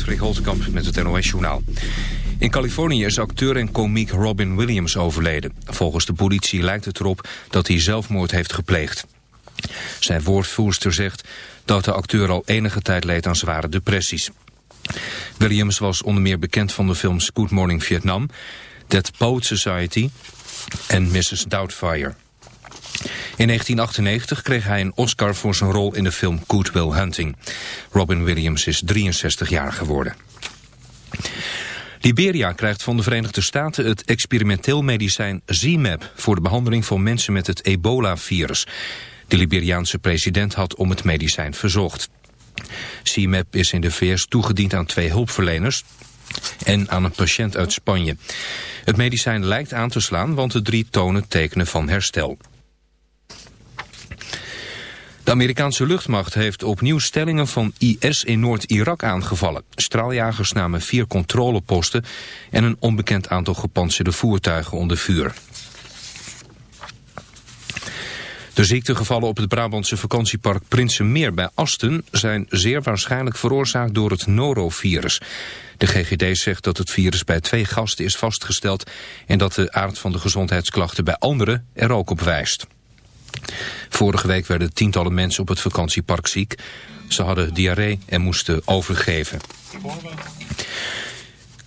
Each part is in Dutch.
Patrick Holtkamp met het NOS-journaal. In Californië is acteur en komiek Robin Williams overleden. Volgens de politie lijkt het erop dat hij zelfmoord heeft gepleegd. Zijn woordvoerster zegt dat de acteur al enige tijd leed aan zware depressies. Williams was onder meer bekend van de films Good Morning Vietnam... Dead Poet Society en Mrs. Doubtfire. In 1998 kreeg hij een Oscar voor zijn rol in de film Good Will Hunting. Robin Williams is 63 jaar geworden. Liberia krijgt van de Verenigde Staten het experimenteel medicijn ZMAP... voor de behandeling van mensen met het ebola-virus. De Liberiaanse president had om het medicijn verzocht. ZMAP is in de VS toegediend aan twee hulpverleners en aan een patiënt uit Spanje. Het medicijn lijkt aan te slaan, want de drie tonen tekenen van herstel. De Amerikaanse luchtmacht heeft opnieuw stellingen van IS in Noord-Irak aangevallen. Straaljagers namen vier controleposten en een onbekend aantal gepantserde voertuigen onder vuur. De ziektegevallen op het Brabantse vakantiepark Prinsenmeer bij Asten zijn zeer waarschijnlijk veroorzaakt door het norovirus. De GGD zegt dat het virus bij twee gasten is vastgesteld en dat de aard van de gezondheidsklachten bij anderen er ook op wijst. Vorige week werden tientallen mensen op het vakantiepark ziek. Ze hadden diarree en moesten overgeven.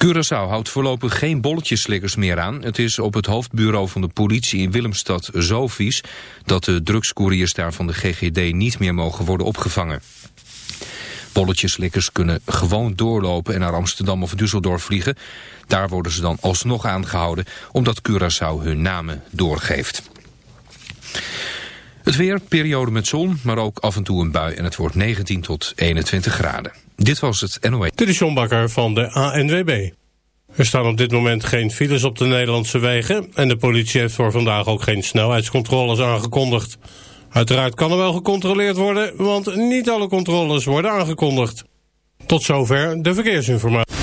Curaçao houdt voorlopig geen bolletjeslikkers meer aan. Het is op het hoofdbureau van de politie in Willemstad zo vies... dat de drugscouriers daar van de GGD niet meer mogen worden opgevangen. Bolletjeslikkers kunnen gewoon doorlopen en naar Amsterdam of Düsseldorf vliegen. Daar worden ze dan alsnog aangehouden omdat Curaçao hun namen doorgeeft. Het weer, periode met zon, maar ook af en toe een bui en het wordt 19 tot 21 graden. Dit was het NOE. Dit is John Bakker van de ANWB. Er staan op dit moment geen files op de Nederlandse wegen... en de politie heeft voor vandaag ook geen snelheidscontroles aangekondigd. Uiteraard kan er wel gecontroleerd worden, want niet alle controles worden aangekondigd. Tot zover de verkeersinformatie.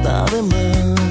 Está de más.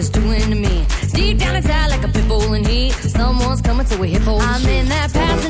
is doing to me. Deep down inside, like a pit bull in heat, someone's coming to a hip hole. I'm in that passenger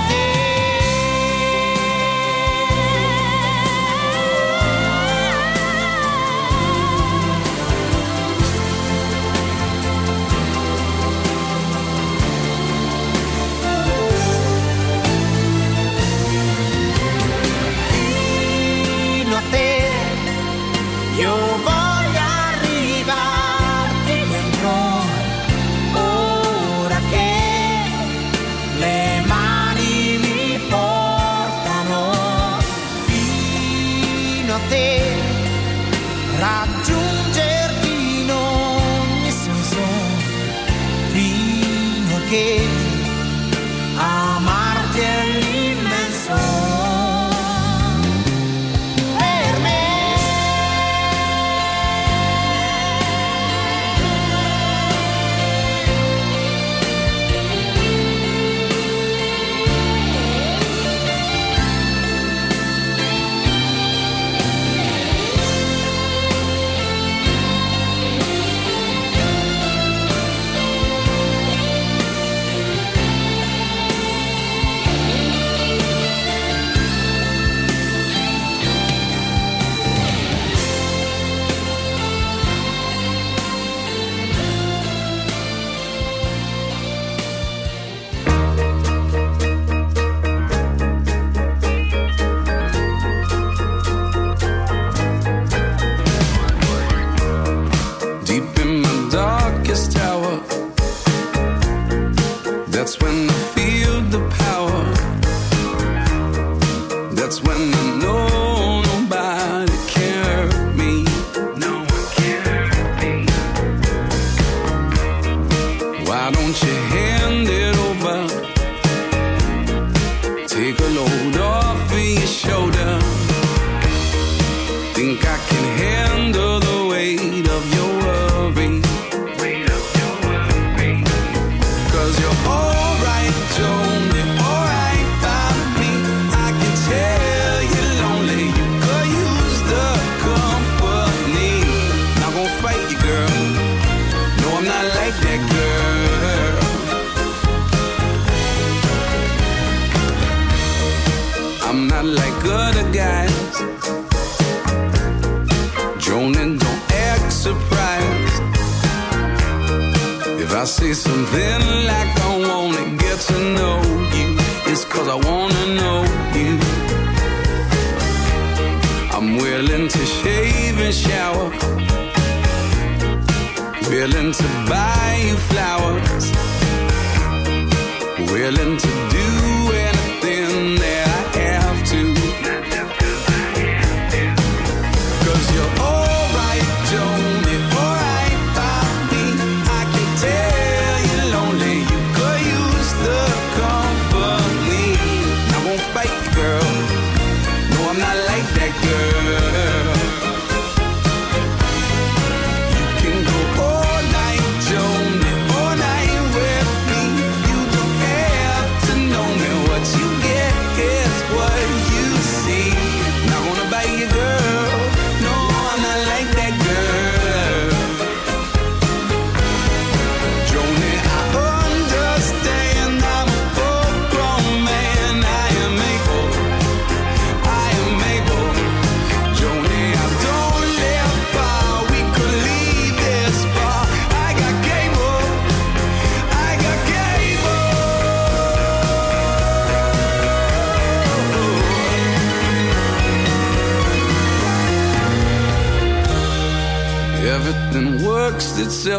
Yo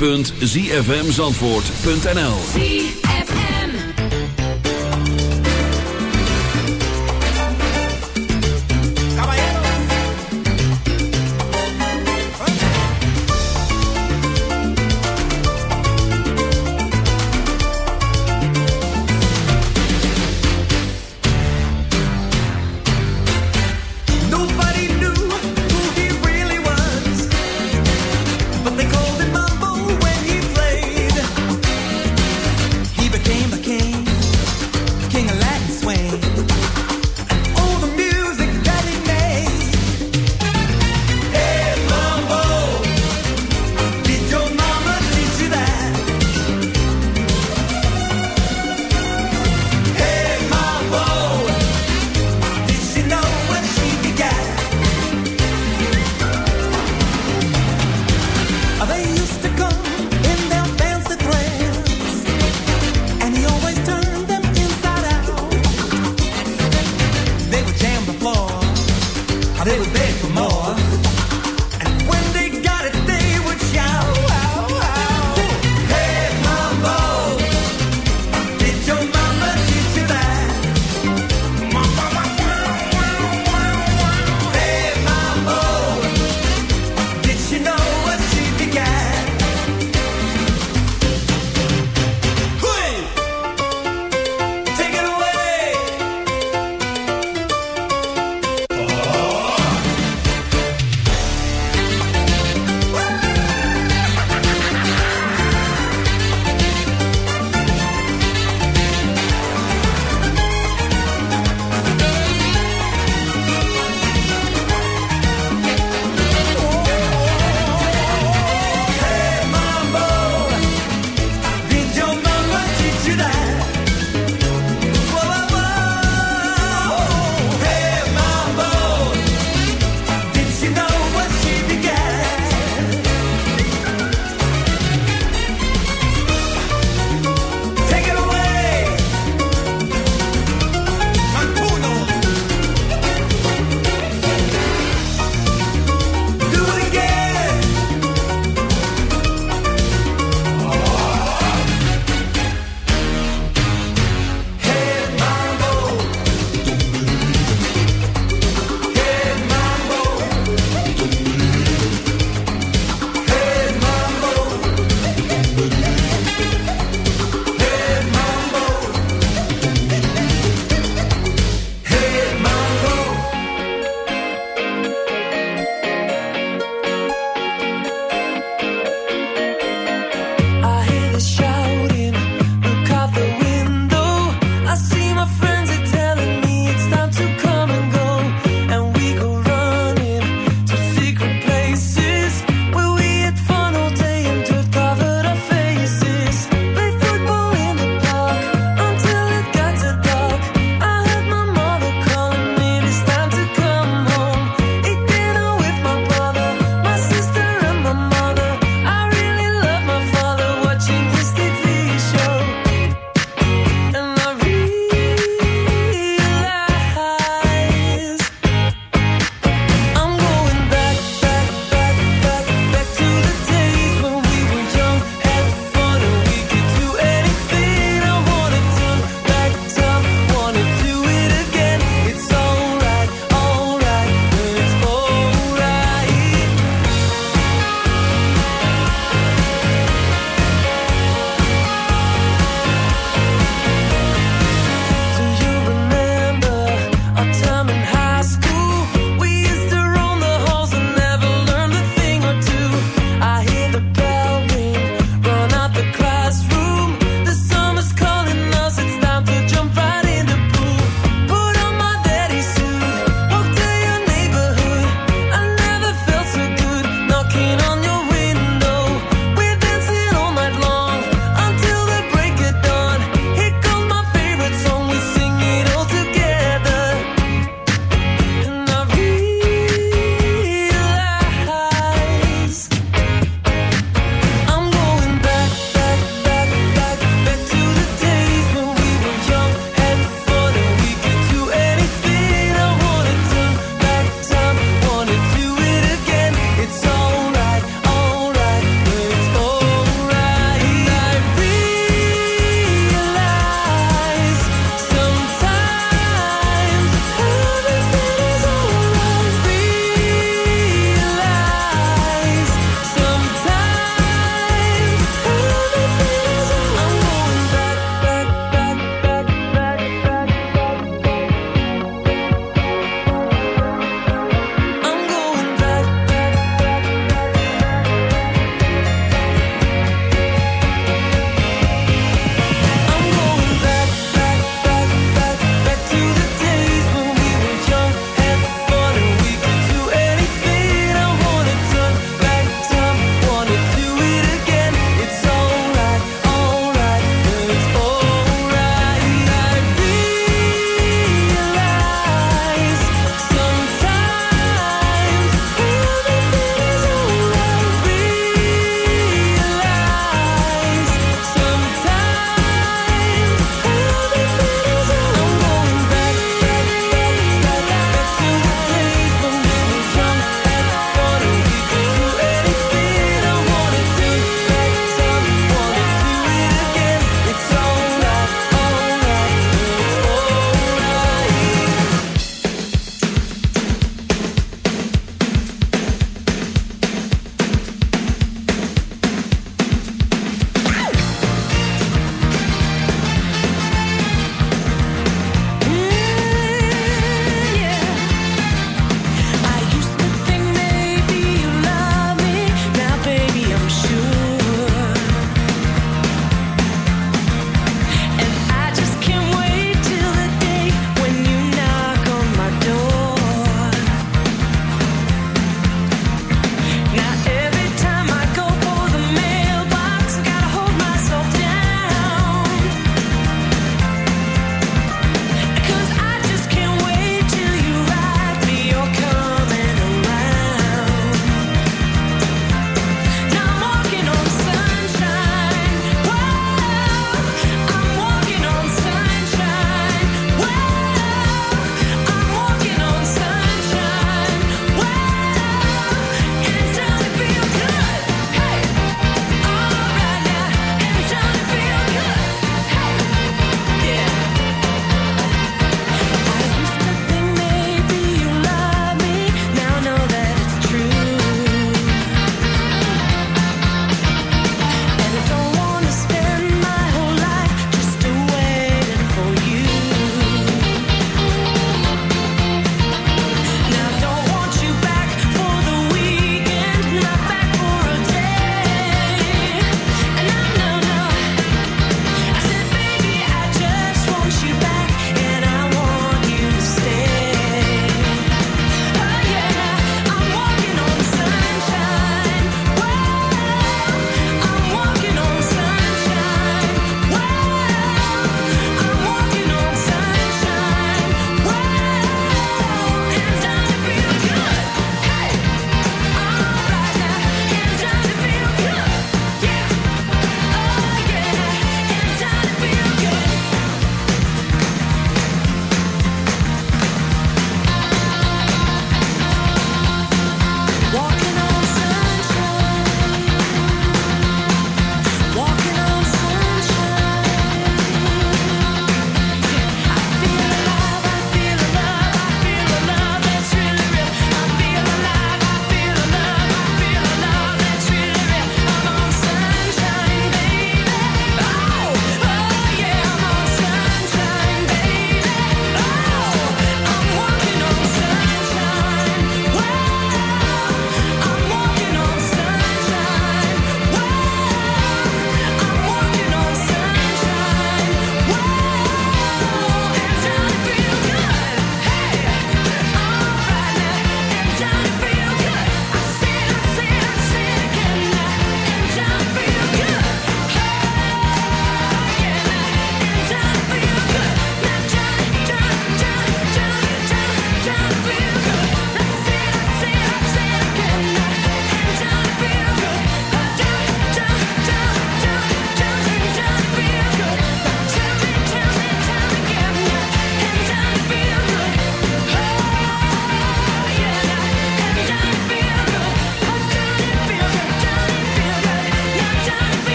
www.zfmzandvoort.nl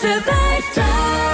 ze vijftig.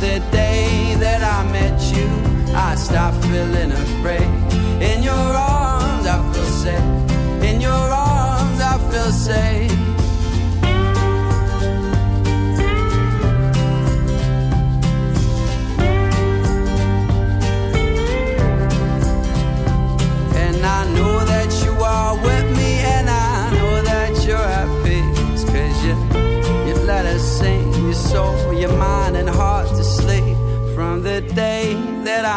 The day that I met you, I stopped feeling afraid.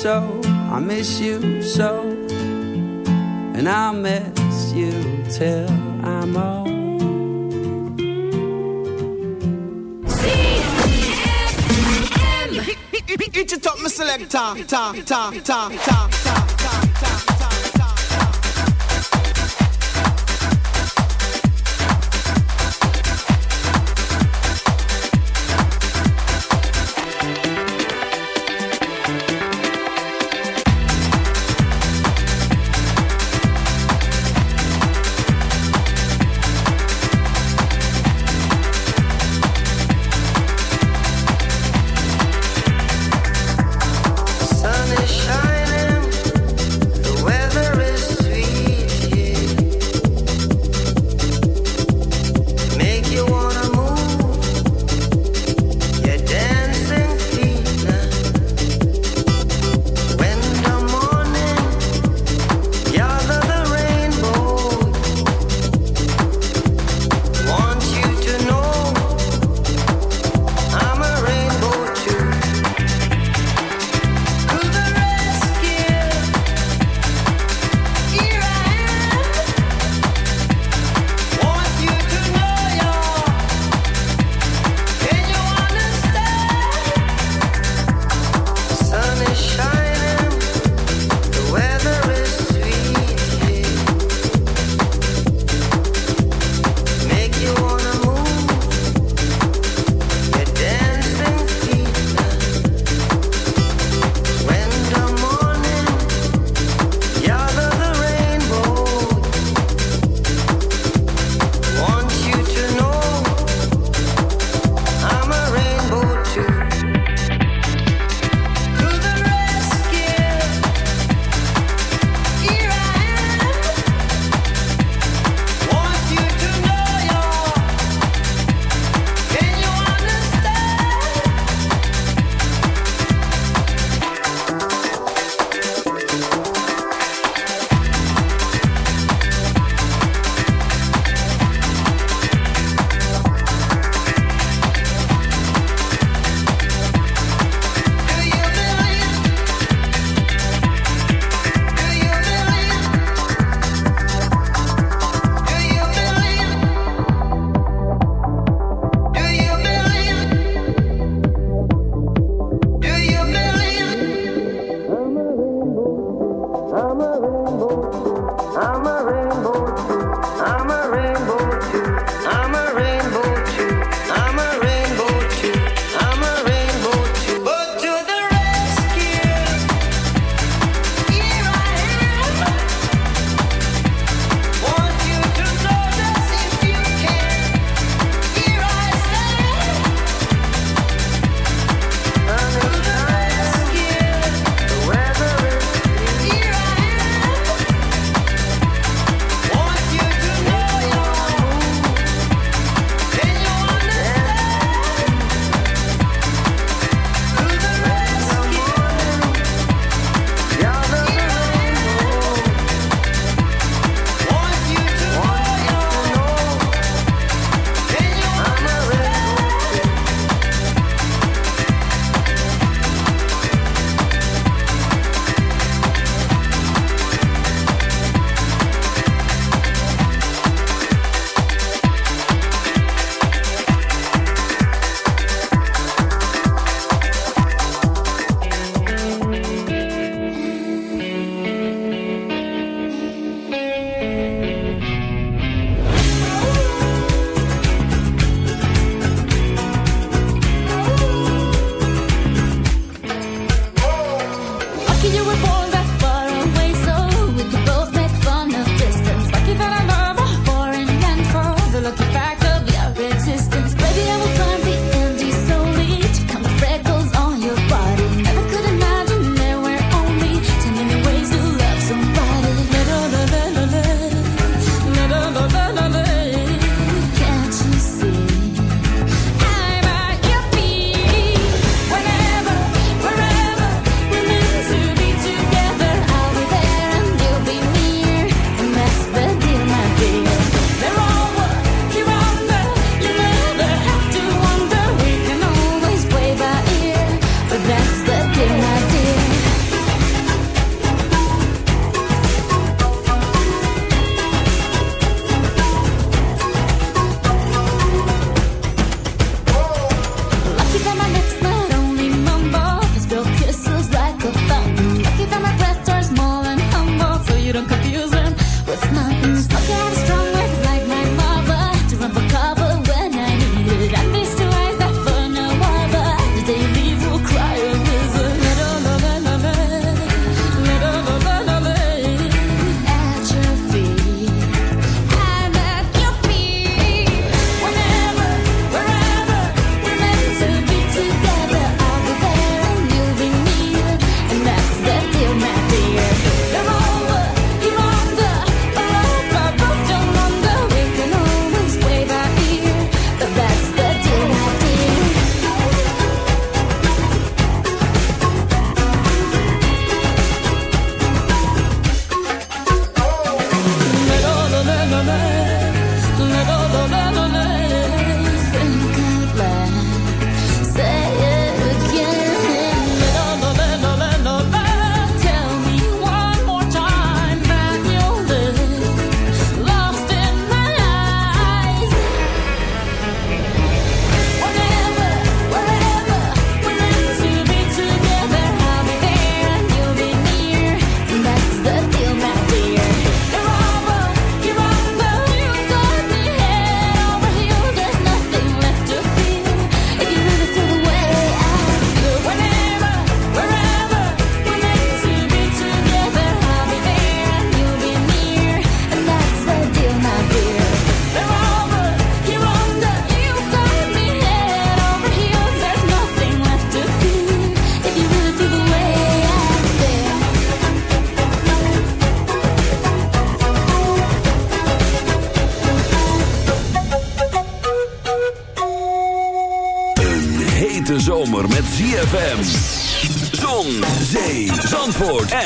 so, I miss you so. And I'll miss you till I'm old. Eat it up, my selector. Ta, ta, ta, ta, ta, ta, ta.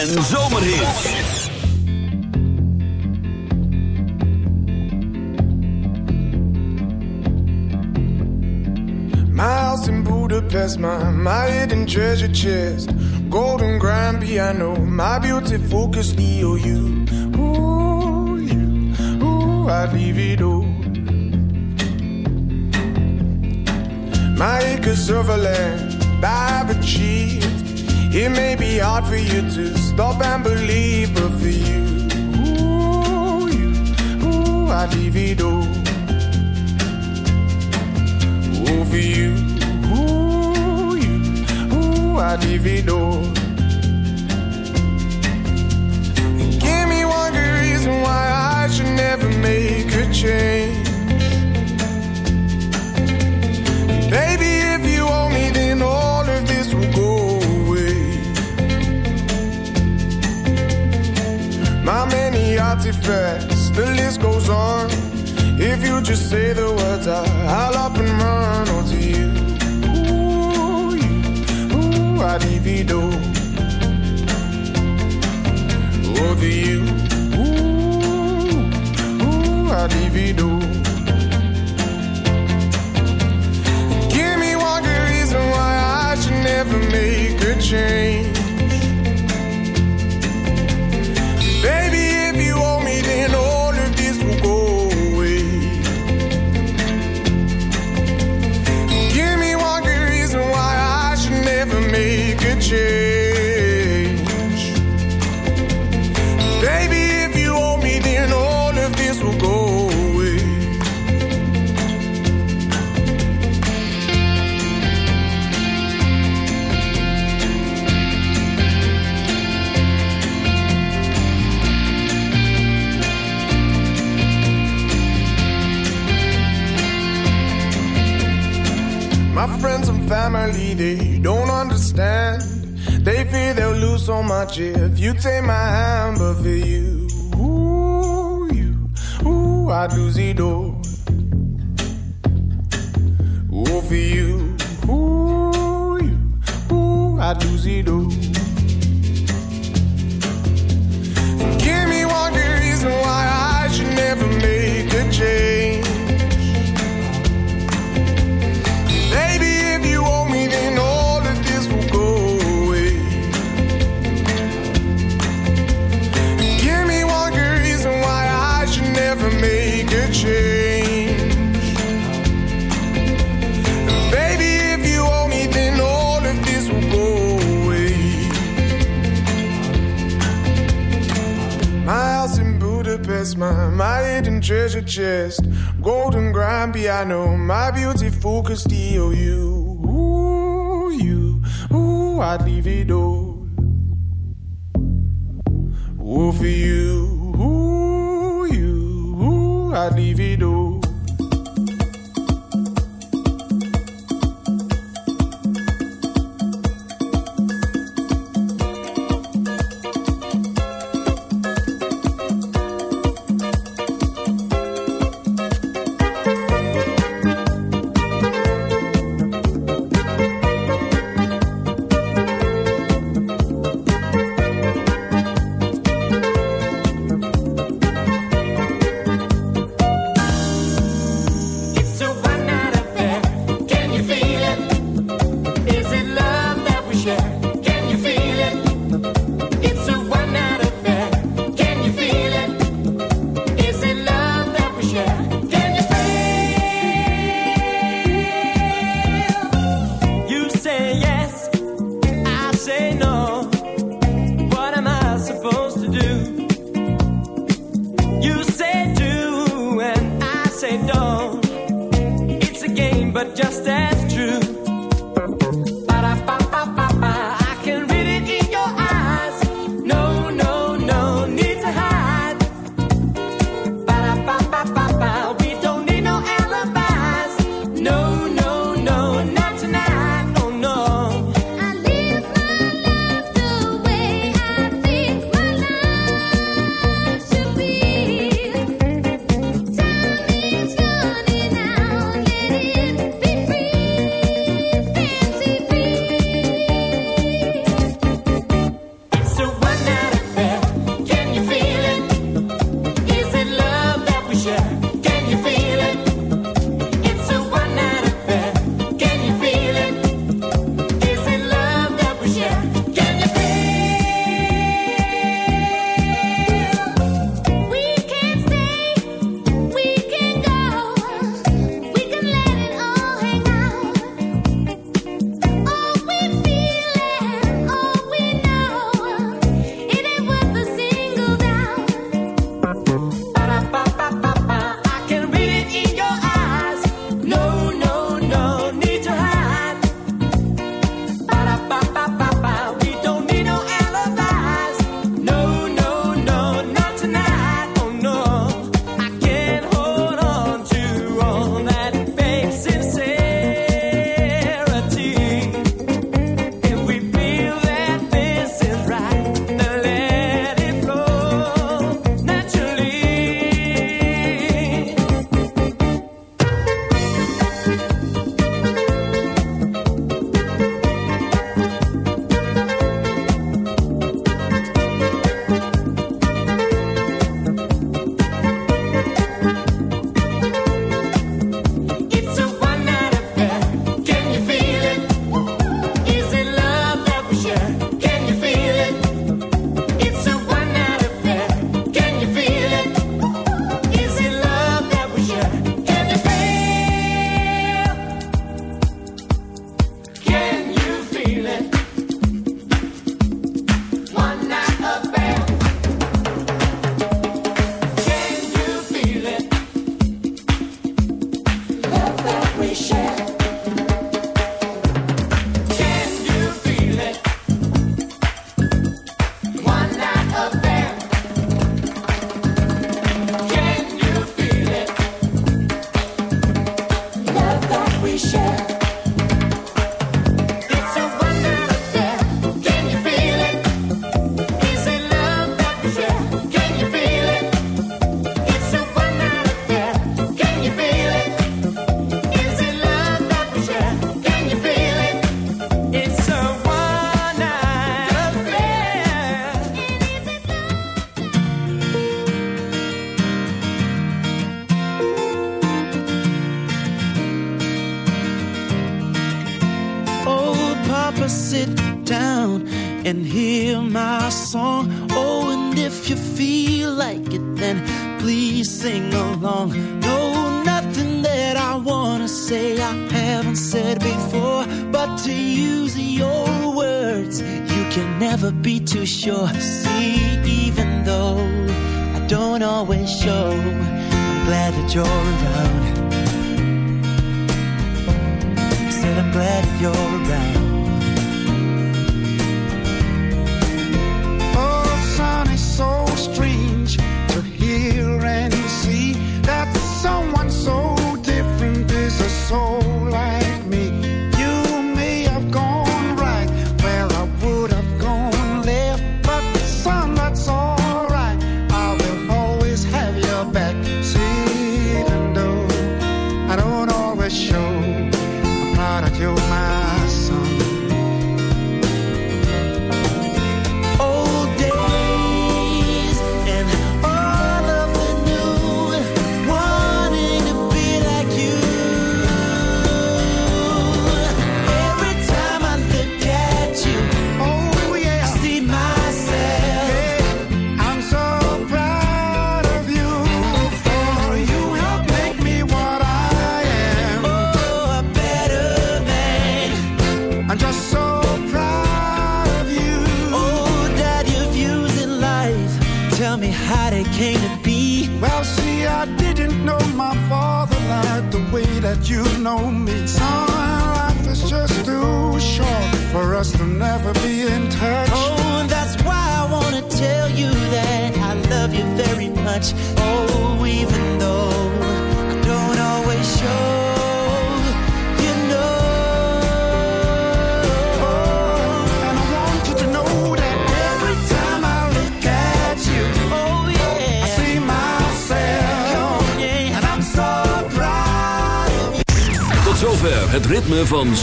So. zo hard for you to stop and believe, but for you, ooh, you, ooh, I leave it all. Ooh, for you, ooh, you, ooh, I leave it all. could steal you, ooh, you, ooh, I'd leave it all.